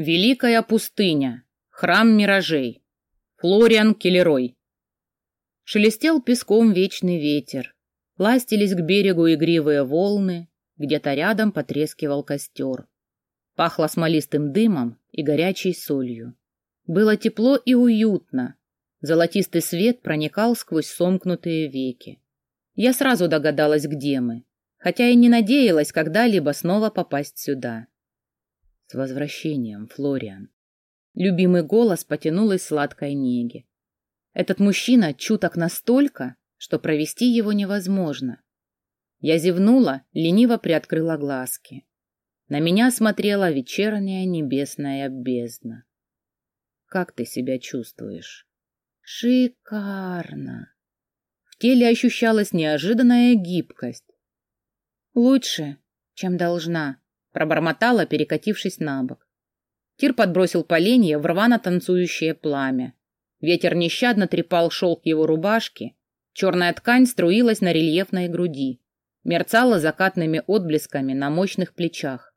Великая пустыня. Храм миражей. Флориан Келлерой. Шелестел песком вечный ветер. Ластились к берегу игривые волны. Где-то рядом потрескивал костер. Пахло смолистым дымом и горячей солью. Было тепло и уютно. Золотистый свет проникал сквозь сомкнутые веки. Я сразу догадалась, где мы, хотя и не надеялась когда-либо снова попасть сюда. С возвращением, Флориан. Любимый голос потянул сладкой неги. Этот мужчина чуток настолько, что провести его невозможно. Я зевнула, лениво приоткрыла глазки. На меня смотрела вечерняя небесная бездна. Как ты себя чувствуешь? Шикарно. В теле ощущалась неожиданная гибкость. Лучше, чем должна, пробормотала, перекатившись на бок. Тир подбросил поленье в рвано танцующее пламя. Ветер нещадно трепал шелк его рубашки, черная ткань струилась на рельефной груди, мерцала закатными отблесками на мощных плечах.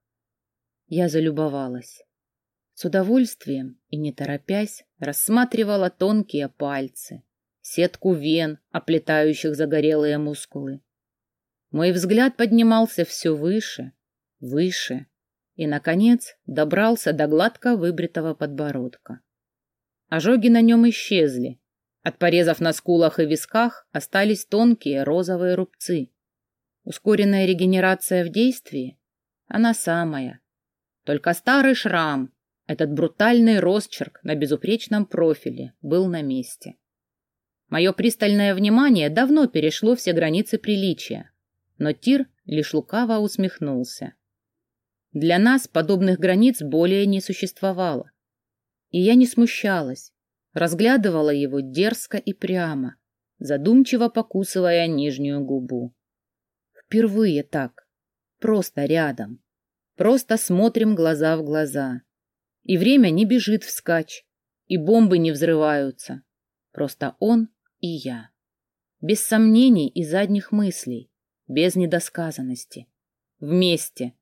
Я залюбовалась. С удовольствием и не торопясь рассматривала тонкие пальцы, сетку вен, оплетающих загорелые мускулы. Мой взгляд поднимался все выше, выше и, наконец, добрался до гладко выбритого подбородка. Ожоги на нем исчезли. От порезов на скулах и висках остались тонкие розовые рубцы. Ускоренная регенерация в действии? Она самая, только старый шрам, этот брутальный росчерк на безупречном профиле, был на месте. Мое пристальное внимание давно перешло все границы приличия, но Тир лишь лукаво усмехнулся. Для нас подобных границ более не существовало. И я не смущалась, разглядывала его дерзко и прямо, задумчиво покусывая нижнюю губу. Впервые так, просто рядом. Просто смотрим глаза в глаза. И время не бежит вскачь, и бомбы не взрываются. Просто он и я. Без сомнений и задних мыслей, без недосказанности. Вместе.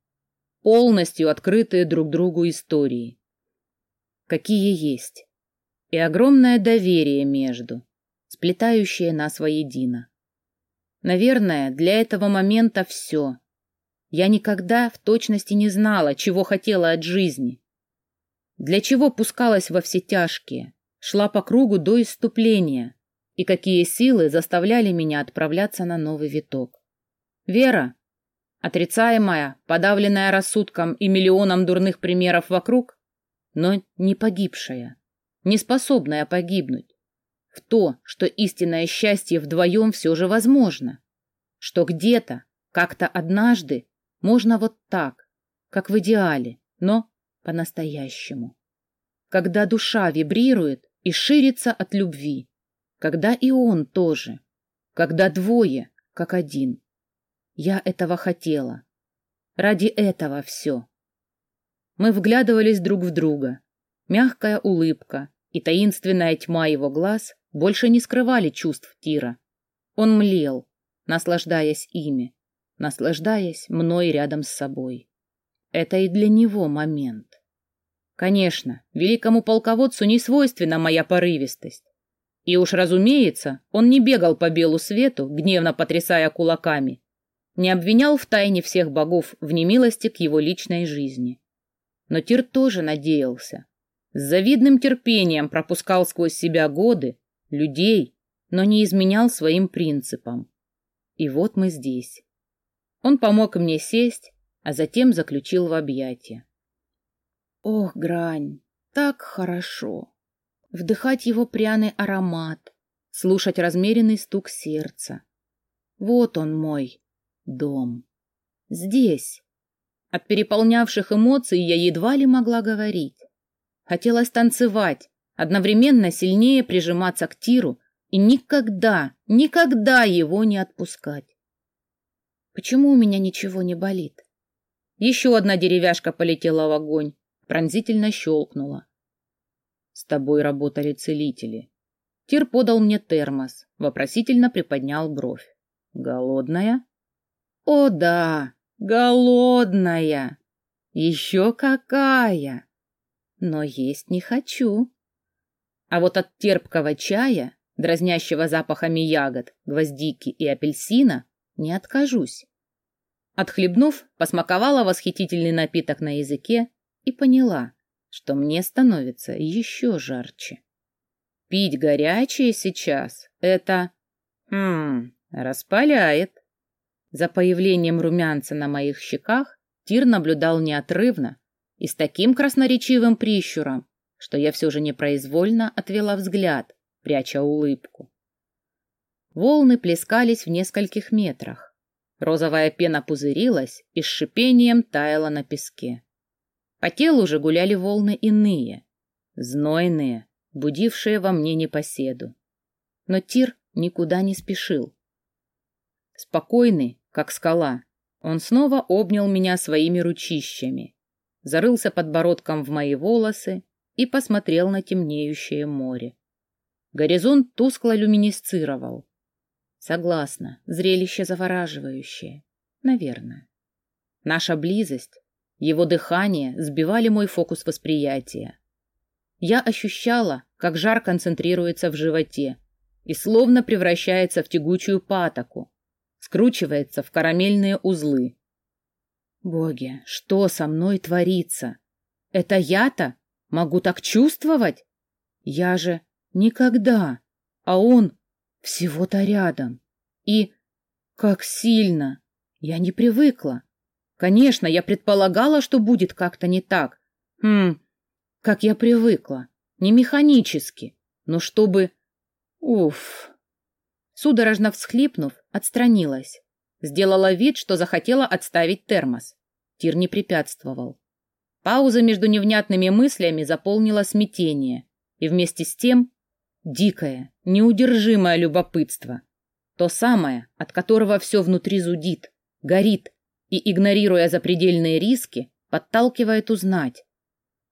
Полностью открытые друг другу истории. Какие есть. И огромное доверие между, сплетающее нас воедино. Наверное, для этого момента все — я никогда в точности не знала, чего хотела от жизни. Для чего пускалась во все тяжкие, шла по кругу до исступления, и какие силы заставляли меня отправляться на новый виток. Вера, отрицаемая, подавленная рассудком и миллионом дурных примеров вокруг, но не погибшая, не способная погибнуть, в то, что истинное счастье вдвоем все же возможно, что где-то, как-то однажды можно вот так, как в идеале, но по-настоящему. Когда душа вибрирует и ширится от любви, когда и он тоже, когда двое, как один. Я этого хотела. Ради этого все. Мы вглядывались друг в друга. Мягкая улыбка и таинственная тьма его глаз больше не скрывали чувств Тира. Он млел, наслаждаясь ими, наслаждаясь мной рядом с собой. Это и для него момент. Конечно, великому полководцу не свойственна моя порывистость. И уж разумеется, он не бегал по белу свету, гневно потрясая кулаками, не обвинял в тайне всех богов в немилости к его личной жизни. Но Тир тоже надеялся. С завидным терпением пропускал сквозь себя годы, людей, но не изменял своим принципам. И вот мы здесь. Он помог мне сесть, а затем заключил в объятия. Ох, грань, так хорошо. Вдыхать его пряный аромат, слушать размеренный стук сердца. Вот он мой дом. Здесь. От переполнявших эмоций я едва ли могла говорить. Хотелось танцевать, одновременно сильнее прижиматься к Тиру и никогда, никогда его не отпускать. Почему у меня ничего не болит? Еще одна деревяшка полетела в огонь, пронзительно щелкнула. С тобой работали целители. Тир подал мне термос, вопросительно приподнял бровь. Голодная? О, да, голодная. Еще какая! но есть не хочу. А вот от терпкого чая, дразнящего запахами ягод, гвоздики и апельсина, не откажусь. Отхлебнув, посмаковала восхитительный напиток на языке и поняла, что мне становится еще жарче. Пить горячее сейчас — это... Хм, распаляет. За появлением румянца на моих щеках Тир наблюдал неотрывно и с таким красноречивым прищуром, что я все же непроизвольно отвела взгляд, пряча улыбку. Волны плескались в нескольких метрах. Розовая пена пузырилась и с шипением таяла на песке. По телу же гуляли волны иные, знойные, будившие во мне непоседу. Но Тир никуда не спешил. Спокойный, как скала, он снова обнял меня своими ручищами, зарылся подбородком в мои волосы и посмотрел на темнеющее море. Горизонт тускло люминесцировал. Согласна, зрелище завораживающее. Наверное. Наша близость, его дыхание сбивали мой фокус восприятия. Я ощущала, как жар концентрируется в животе и словно превращается в тягучую патоку, скручивается в карамельные узлы. Боги, что со мной творится? Это я-то могу так чувствовать? Я же никогда, а он всего-то рядом. И как сильно! Я не привыкла. Конечно, я предполагала, что будет как-то не так. Хм, как я привыкла. Не механически, но чтобы... Уф. Судорожно всхлипнув, отстранилась. Сделала вид, что захотела отставить термос. Тир не препятствовал. Пауза между невнятными мыслями заполнила смятение, и вместе с тем дикое, неудержимое любопытство. То самое, от которого все внутри зудит, горит и, игнорируя запредельные риски, подталкивает узнать.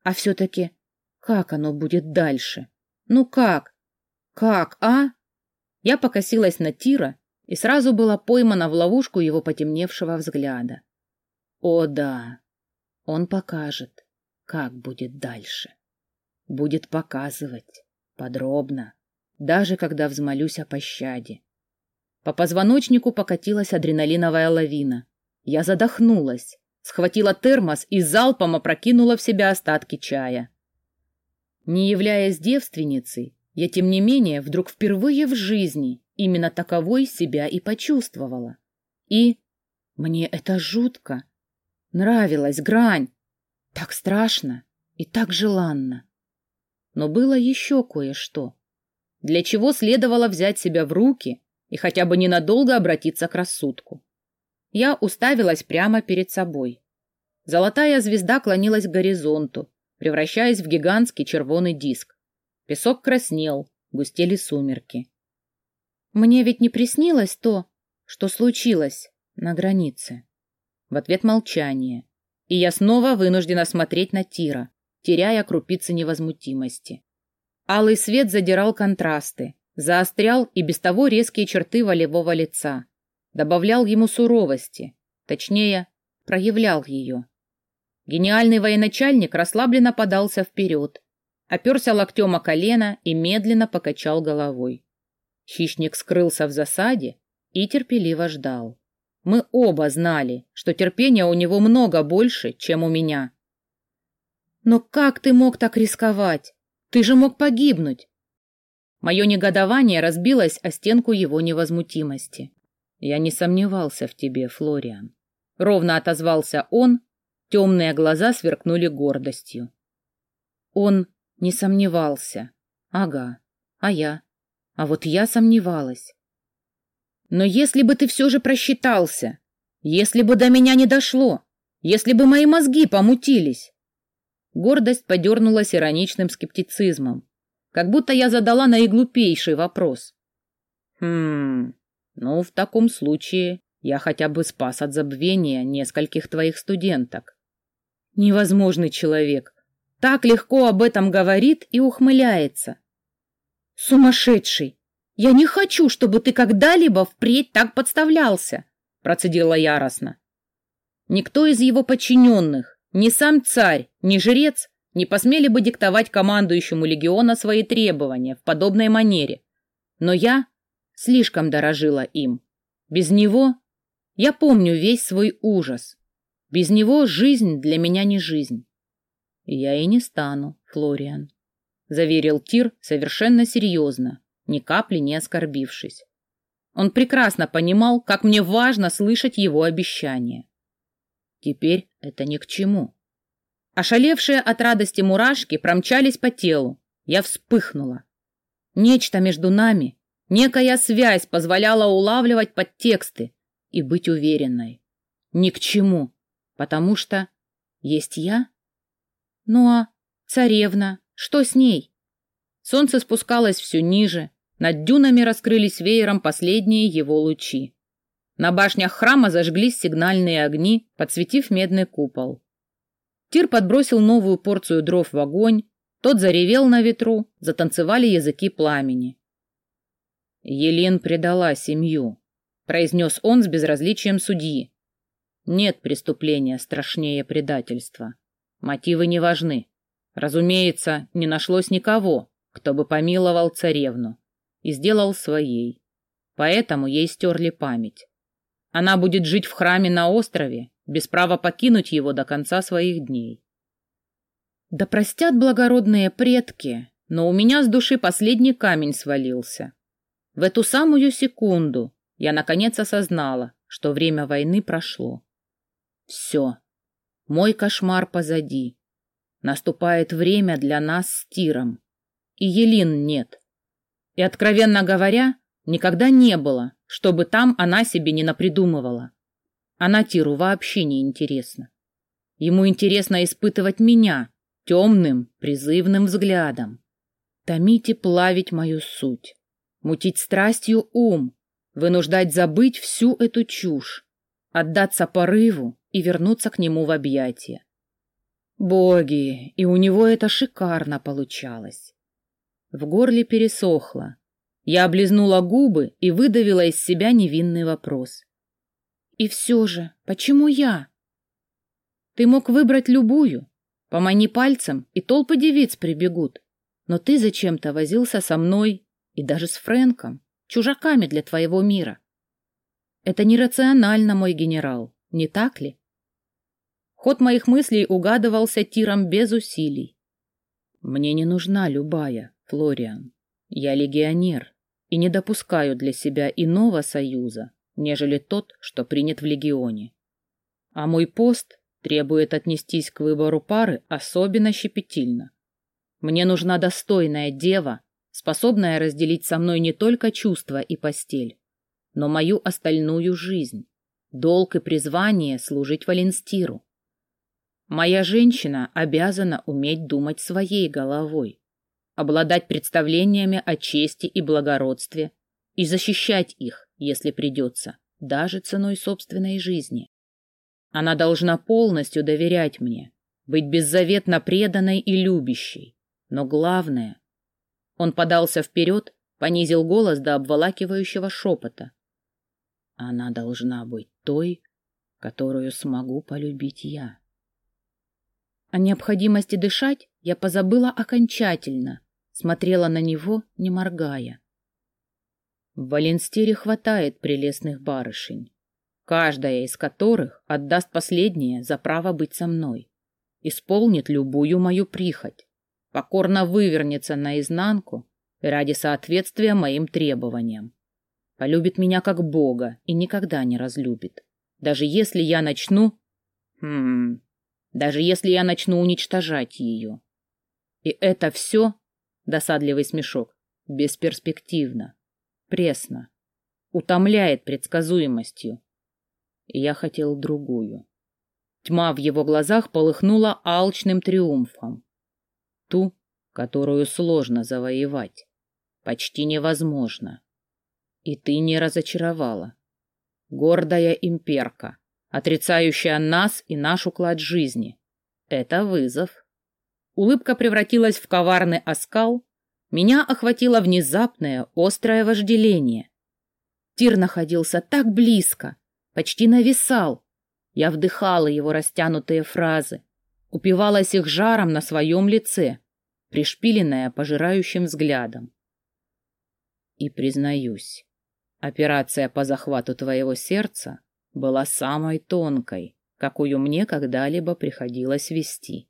А все-таки как оно будет дальше? Ну как? Как, а? Я покосилась на Тира и сразу была поймана в ловушку его потемневшего взгляда. О да, он покажет, как будет дальше. Будет показывать, подробно, даже когда взмолюсь о пощаде. По позвоночнику покатилась адреналиновая лавина. Я задохнулась, схватила термос и залпом опрокинула в себя остатки чая. Не являясь девственницей, я, тем не менее, вдруг впервые в жизни именно таковой себя и почувствовала. И мне это жутко. Нравилась грань. Так страшно и так желанно. Но было еще кое-что, для чего следовало взять себя в руки и хотя бы ненадолго обратиться к рассудку. Я уставилась прямо перед собой. Золотая звезда клонилась к горизонту, превращаясь в гигантский червоный диск. Песок краснел, густели сумерки. Мне ведь не приснилось то, что случилось на границе. В ответ молчание. И я снова вынуждена смотреть на Тира, теряя крупицы невозмутимости. Алый свет задирал контрасты, заострял и без того резкие черты волевого лица, добавлял ему суровости, точнее, проявлял ее. Гениальный военачальник расслабленно подался вперед, оперся локтем о колено и медленно покачал головой. Хищник скрылся в засаде и терпеливо ждал. Мы оба знали, что терпения у него много больше, чем у меня. «Но как ты мог так рисковать? Ты же мог погибнуть!» Мое негодование разбилось о стенку его невозмутимости. «Я не сомневался в тебе, Флориан». Ровно отозвался он, темные глаза сверкнули гордостью. Он не сомневался. Ага, а я? А вот я сомневалась. Но если бы ты все же просчитался, если бы до меня не дошло, если бы мои мозги помутились. Гордость подернулась ироничным скептицизмом, как будто я задала наиглупейший вопрос. Хм, ну, в таком случае я хотя бы спас от забвения нескольких твоих студенток. Невозможный человек, так легко об этом говорит и ухмыляется. Сумасшедший! Я не хочу, чтобы ты когда-либо впредь так подставлялся, процедила яростно. Никто из его подчиненных, ни сам царь, ни жрец не посмели бы диктовать командующему легиона свои требования в подобной манере. Но я слишком дорожила им. Без него я помню весь свой ужас. Без него жизнь для меня не жизнь. Я и не стану, Флориан, заверил Тир совершенно серьезно, ни капли не оскорбившись. Он прекрасно понимал, как мне важно слышать его обещание. Теперь это ни к чему. Ошалевшие от радости мурашки промчались по телу. Я вспыхнула. Нечто между нами, некая связь позволяла улавливать подтексты и быть уверенной. Ни к чему, потому что есть я. Ну а царевна, что с ней? Солнце спускалось все ниже, над дюнами раскрылись веером последние его лучи. На башнях храма зажглись сигнальные огни, подсветив медный купол. Тир подбросил новую порцию дров в огонь, тот заревел на ветру, затанцевали языки пламени. Елен предала семью, произнес он с безразличием судьи. Нет преступления страшнее предательства. Мотивы не важны. Разумеется, не нашлось никого, кто бы помиловал царевну и сделал своей. Поэтому ей стерли память. Она будет жить в храме на острове, без права покинуть его до конца своих дней. Да простят благородные предки, но у меня с души последний камень свалился. В эту самую секунду я наконец осознала, что время войны прошло. Все. Мой кошмар позади. Наступает время для нас с Тиром. И Елин нет. И, откровенно говоря, никогда не было, чтобы там она себе не напридумывала. Она Тиру вообще не интересна. Ему интересно испытывать меня темным, призывным взглядом. Томить и плавить мою суть. Мутить страстью ум. Вынуждать забыть всю эту чушь. Отдаться порыву и вернуться к нему в объятия. Боги, и у него это шикарно получалось. В горле пересохло. Я облизнула губы и выдавила из себя невинный вопрос. И все же, почему я? Ты мог выбрать любую. Помани пальцем, и толпы девиц прибегут. Но ты зачем-то возился со мной и даже с Фрэнком, чужаками для твоего мира. Это нерационально, мой генерал, не так ли? Ход моих мыслей угадывался тиром без усилий. Мне не нужна любая, Флориан. Я легионер и не допускаю для себя иного союза, нежели тот, что принят в легионе. А мой пост требует отнестись к выбору пары особенно щепетильно. Мне нужна достойная дева, способная разделить со мной не только чувства и постель, но мою остальную жизнь, долг и призвание служить Валенстиру. Моя женщина обязана уметь думать своей головой, обладать представлениями о чести и благородстве и защищать их, если придется, даже ценой собственной жизни. Она должна полностью доверять мне, быть беззаветно преданной и любящей. Но главное... Он подался вперед, понизил голос до обволакивающего шепота. Она должна быть той, которую смогу полюбить я. О необходимости дышать я позабыла окончательно, смотрела на него, не моргая. В Валенстире хватает прелестных барышень, каждая из которых отдаст последнее за право быть со мной, исполнит любую мою прихоть, покорно вывернется наизнанку ради соответствия моим требованиям, полюбит меня как Бога и никогда не разлюбит, даже если я начну... Хм... Даже если я начну уничтожать ее. И это все Досадливый смешок. Бесперспективно. Пресно. Утомляет предсказуемостью. И я хотел другую. Тьма в его глазах полыхнула алчным триумфом. Ту, которую сложно завоевать. Почти невозможно. И ты не разочаровала. Гордая имперка, отрицающая нас и наш уклад жизни. Это вызов. Улыбка превратилась в коварный оскал. Меня охватило внезапное, острое вожделение. Тир находился так близко, почти нависал. Я вдыхала его растянутые фразы, упивалась их жаром на своем лице, пришпиленная пожирающим взглядом. И признаюсь, операция по захвату твоего сердца была самой тонкой, какую мне когда-либо приходилось вести.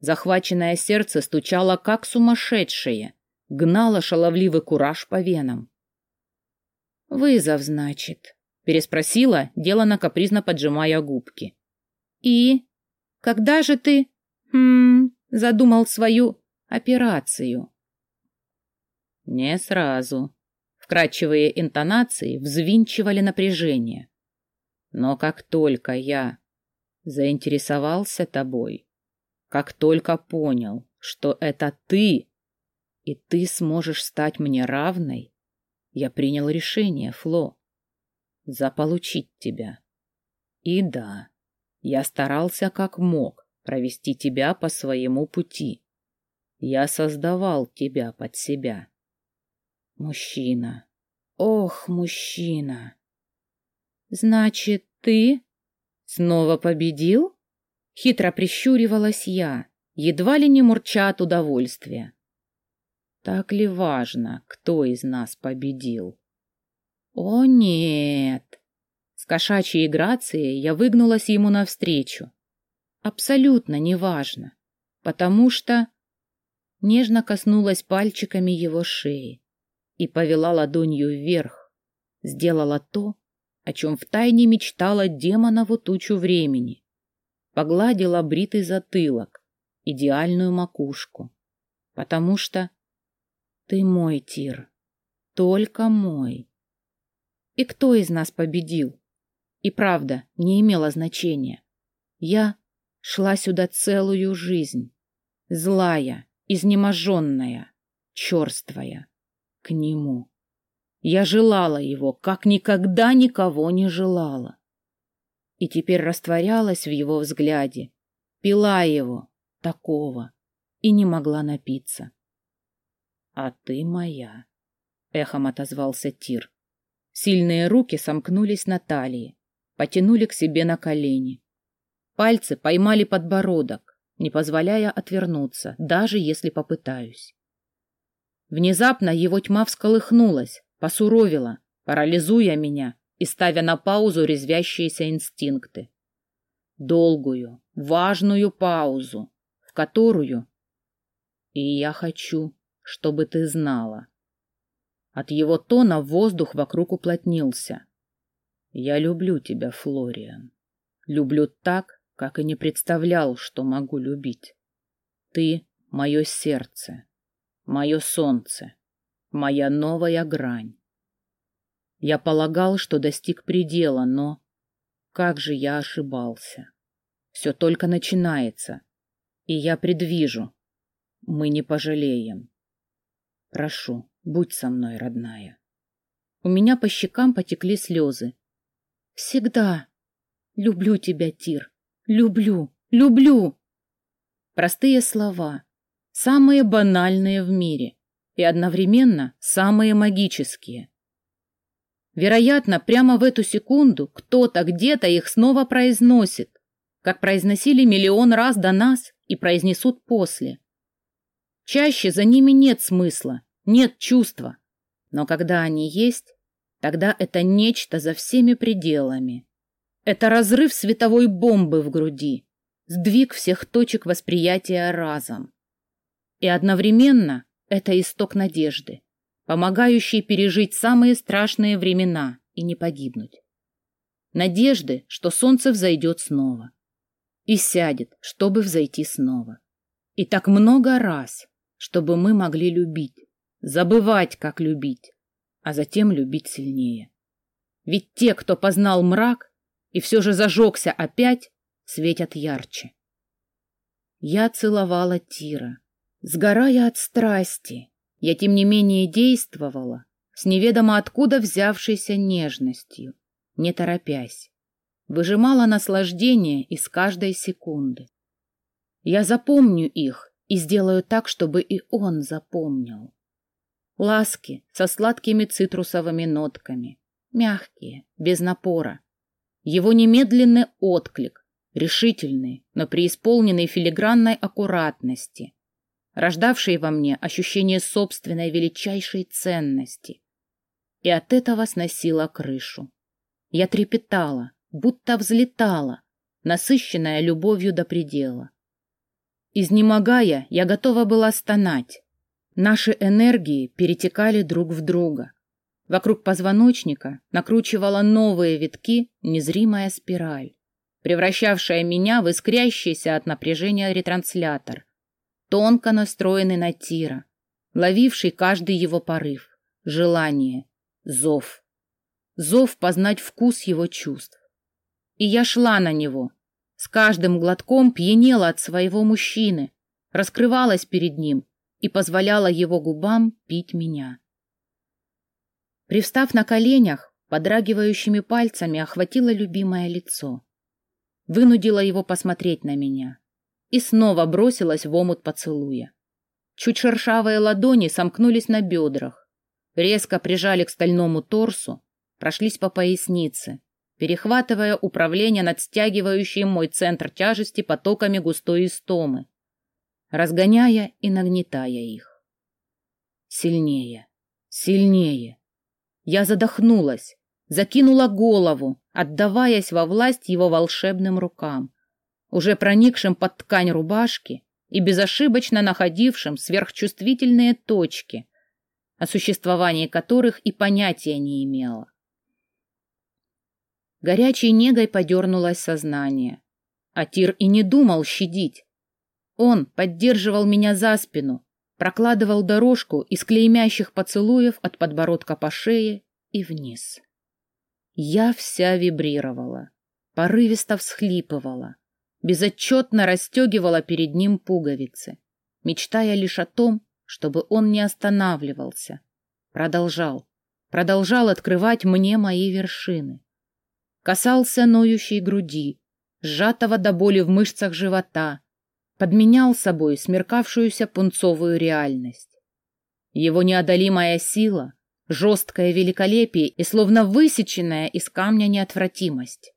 Захваченное сердце стучало как сумасшедшее, гнало шаловливый кураж по венам. «Вызов, значит?» — переспросила, делано капризно поджимая губки. «И? Когда же ты, хм, задумал свою операцию?» «Не сразу». Вкрадчивые интонации взвинчивали напряжение. «Но как только я заинтересовался тобой, как только понял, что это ты, и ты сможешь стать мне равной, я принял решение, Фло, заполучить тебя. И да, я старался как мог провести тебя по своему пути. Я создавал тебя под себя. Мужчина. Ох, мужчина. Значит, ты снова победил? Хитро прищуривалась я, едва ли не мурча от удовольствия. Так ли важно, кто из нас победил? О, нет! С кошачьей грацией я выгнулась ему навстречу. Абсолютно неважно, потому что... Нежно коснулась пальчиками его шеи и повела ладонью вверх, сделала то, о чем втайне мечтала демонову тучу времени. Погладила бритый затылок, идеальную макушку, потому что ты мой, Тир, только мой. И кто из нас победил? И правда, не имело значения. Я шла сюда целую жизнь, злая, изнеможенная, черствая к нему. Я желала его, как никогда никого не желала. И теперь растворялась в его взгляде, пила его, такого, и не могла напиться. — А ты моя, — эхом отозвался Тир. Сильные руки сомкнулись на талии, потянули к себе на колени. Пальцы поймали подбородок, не позволяя отвернуться, даже если попытаюсь. Внезапно его тьма всколыхнулась, посуровила, парализуя меня и ставя на паузу резвящиеся инстинкты. Долгую, важную паузу, в которую... И я хочу, чтобы ты знала. От его тона воздух вокруг уплотнился. Я люблю тебя, Флориан. Люблю так, как и не представлял, что могу любить. Ты — мое сердце, мое солнце, моя новая грань. Я полагал, что достиг предела, но как же я ошибался. Все только начинается, и я предвижу. Мы не пожалеем. Прошу, будь со мной, родная. У меня по щекам потекли слезы. Всегда. Люблю тебя, Тир. Люблю, люблю. Простые слова, самые банальные в мире и одновременно самые магические. Вероятно, прямо в эту секунду кто-то где-то их снова произносит, как произносили миллион раз до нас и произнесут после. Чаще за ними нет смысла, нет чувства, но когда они есть, тогда это нечто за всеми пределами. Это разрыв световой бомбы в груди, сдвиг всех точек восприятия разом. И одновременно это исток надежды, помогающий пережить самые страшные времена и не погибнуть. Надежды, что солнце взойдет снова. И сядет, чтобы взойти снова. И так много раз, чтобы мы могли любить, забывать, как любить, а затем любить сильнее. Ведь те, кто познал мрак и все же зажегся опять, светят ярче. Я целовала Тира, Сгорая от страсти, я тем не менее действовала с неведомо откуда взявшейся нежностью, не торопясь, выжимала наслаждение из каждой секунды. Я запомню их и сделаю так, чтобы и он запомнил. Ласки со сладкими цитрусовыми нотками, мягкие, без напора. Его немедленный отклик, решительный, но преисполненный филигранной аккуратности, рождавший во мне ощущение собственной величайшей ценности. И от этого сносила крышу. Я трепетала, будто взлетала, насыщенная любовью до предела. Изнемогая, я готова была стонать. Наши энергии перетекали друг в друга. Вокруг позвоночника накручивала новые витки незримая спираль, превращавшая меня в искрящийся от напряжения ретранслятор, тонко настроенный на тира, ловивший каждый его порыв, желание, зов. Зов познать вкус его чувств. И я шла на него, с каждым глотком пьянела от своего мужчины, раскрывалась перед ним и позволяла его губам пить меня. Привстав на коленях, подрагивающими пальцами охватила любимое лицо. Вынудила его посмотреть на меня. И снова бросилась в омут поцелуя. Чуть шершавые ладони сомкнулись на бедрах, резко прижали к стальному торсу, прошлись по пояснице, перехватывая управление над стягивающим мой центр тяжести потоками густой истомы, разгоняя и нагнетая их. Сильнее, сильнее. Я задохнулась, закинула голову, отдаваясь во власть его волшебным рукам, уже проникшим под ткань рубашки и безошибочно находившим сверхчувствительные точки, о существовании которых и понятия не имела. Горячей негой подернулось сознание. А Тир и не думал щадить. Он поддерживал меня за спину, прокладывал дорожку из клеймящих поцелуев от подбородка по шее и вниз. Я вся вибрировала, порывисто всхлипывала, безотчетно расстегивала перед ним пуговицы, мечтая лишь о том, чтобы он не останавливался, продолжал, продолжал открывать мне мои вершины касался ноющей груди, сжатого до боли в мышцах живота, подменял собой смеркавшуюся пунцовую реальность. Его неодолимая сила, жесткое великолепие и словно высеченная из камня неотвратимость.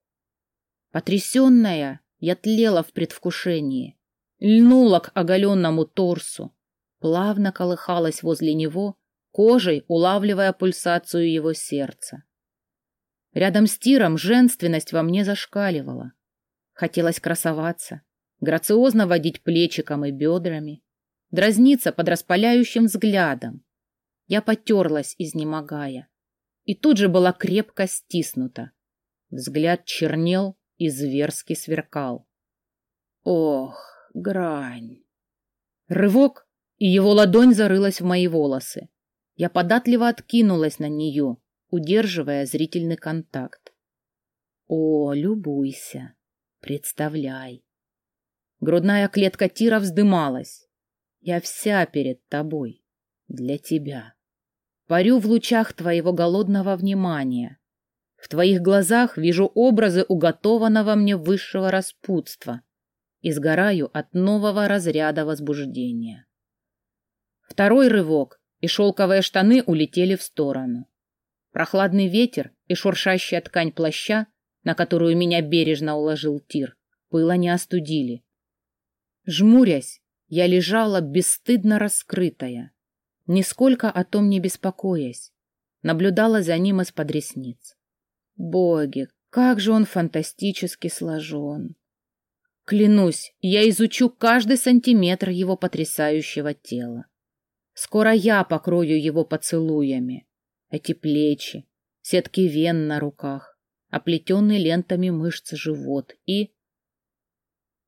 Потрясенная, я тлела в предвкушении, льнула к оголенному торсу, плавно колыхалась возле него, кожей улавливая пульсацию его сердца. Рядом с тиром женственность во мне зашкаливала. Хотелось красоваться, грациозно водить плечиком и бедрами, дразниться под распаляющим взглядом. Я потерлась, изнемогая, и тут же была крепко стиснута. Взгляд чернел и зверски сверкал. Ох, грань! Рывок, и его ладонь зарылась в мои волосы. Я податливо откинулась на нее, удерживая зрительный контакт. О, любуйся, представляй. Грудная клетка Тира вздымалась. Я вся перед тобой, для тебя. Парю в лучах твоего голодного внимания. В твоих глазах вижу образы уготованного мне высшего распутства и сгораю от нового разряда возбуждения. Второй рывок, и шелковые штаны улетели в сторону. Прохладный ветер и шуршащая ткань плаща, на которую меня бережно уложил тир, пыла не остудили. Жмурясь, я лежала бесстыдно раскрытая, нисколько о том не беспокоясь, наблюдала за ним из-под ресниц. Боги, как же он фантастически сложен! Клянусь, я изучу каждый сантиметр его потрясающего тела. Скоро я покрою его поцелуями, эти плечи, сетки вен на руках, оплетенный лентами мышц живот и...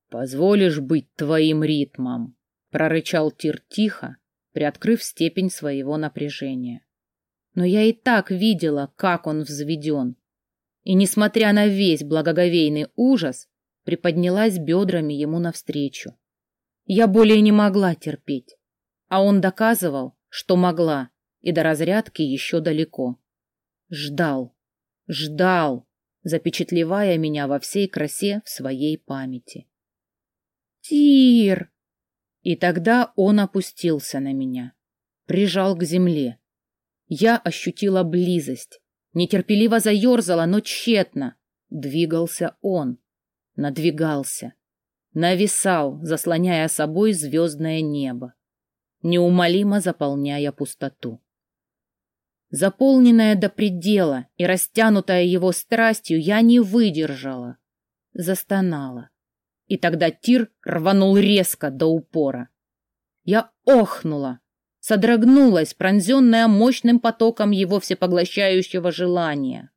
«Позволишь быть твоим ритмом», — прорычал Тир тихо, приоткрыв степень своего напряжения. Но я и так видела, как он взведен. И, несмотря на весь благоговейный ужас, приподнялась бедрами ему навстречу. Я более не могла терпеть, а он доказывал, что могла и до разрядки еще далеко. Ждал, ждал, запечатлевая меня во всей красе в своей памяти. «Тир!» И тогда он опустился на меня, прижал к земле. Я ощутила близость, нетерпеливо заерзала, но тщетно. Двигался он. надвигался, нависал, заслоняя собой звездное небо, неумолимо заполняя пустоту. Заполненная до предела и растянутая его страстью, я не выдержала, застонала. И тогда тир рванул резко до упора. Я охнула, содрогнулась, пронзенная мощным потоком его всепоглощающего желания.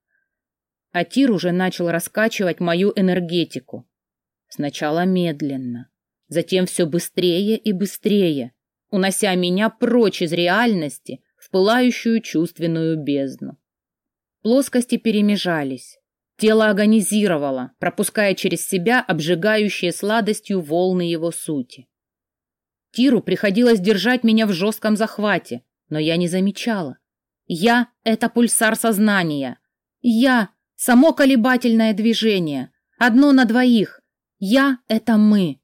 А тир уже начал раскачивать мою энергетику. Сначала медленно, затем все быстрее и быстрее, унося меня прочь из реальности в пылающую чувственную бездну. Плоскости перемежались. Тело агонизировало, пропуская через себя обжигающие сладостью волны его сути. Тиру приходилось держать меня в жестком захвате, но я не замечала. Я — это пульсар сознания. Я — само колебательное движение. Одно на двоих. Я — это мы.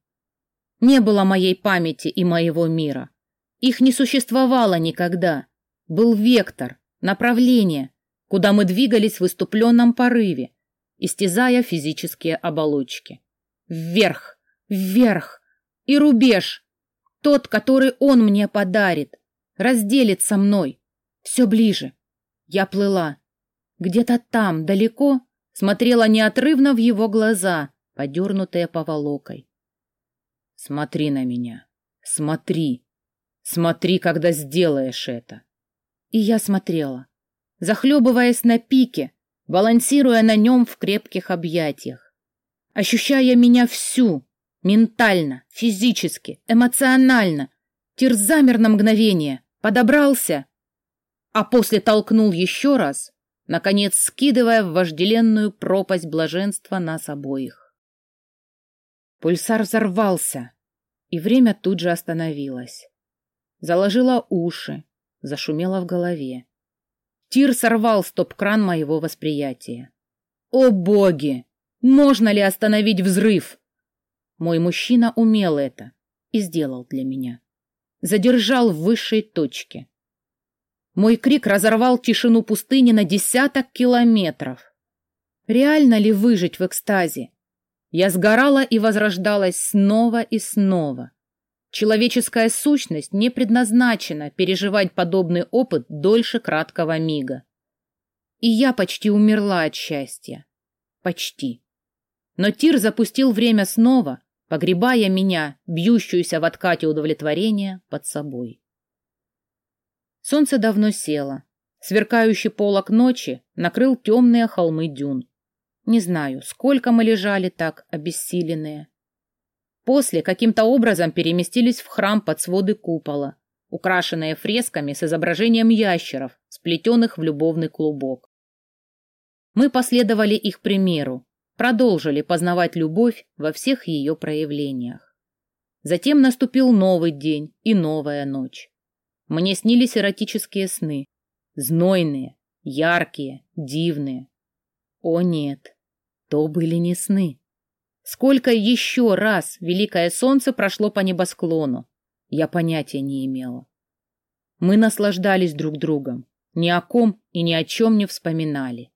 Не было моей памяти и моего мира. Их не существовало никогда. Был вектор, направление, куда мы двигались в выступленном порыве, истязая физические оболочки. Вверх, вверх и рубеж, тот, который он мне подарит, разделит со мной. Все ближе. Я плыла. Где-то там, далеко, смотрела неотрывно в его глаза, подернутые поволокой. Смотри на меня. Смотри. Смотри, когда сделаешь это. И я смотрела, захлебываясь на пике, балансируя на нем в крепких объятиях, ощущая меня всю, Ментально, физически, эмоционально. Тир замер на мгновение, подобрался, а после толкнул еще раз, наконец скидывая в вожделенную пропасть блаженства нас обоих. Пульсар взорвался, и время тут же остановилось. Заложила уши, зашумело в голове. Тир сорвал стоп-кран моего восприятия. О боги! Можно ли остановить взрыв? Мой мужчина умел это и сделал для меня. Задержал в высшей точке. Мой крик разорвал тишину пустыни на десяток километров. Реально ли выжить в экстазе? Я сгорала и возрождалась снова и снова. Человеческая сущность не предназначена переживать подобный опыт дольше краткого мига. И я почти умерла от счастья. Почти. Но Тир запустил время снова, погребая меня, бьющуюся в откате удовлетворения, под собой. Солнце давно село. Сверкающий полок ночи накрыл темные холмы дюн. Не знаю, сколько мы лежали так, обессиленные. После каким-то образом переместились в храм под своды купола, украшенные фресками с изображением ящеров, сплетенных в любовный клубок. Мы последовали их примеру, продолжили познавать любовь во всех ее проявлениях. Затем наступил новый день и новая ночь. Мне снились эротические сны. Знойные, яркие, дивные. О нет, то были не сны. Сколько еще раз великое солнце прошло по небосклону, я понятия не имела. Мы наслаждались друг другом, ни о ком и ни о чем не вспоминали.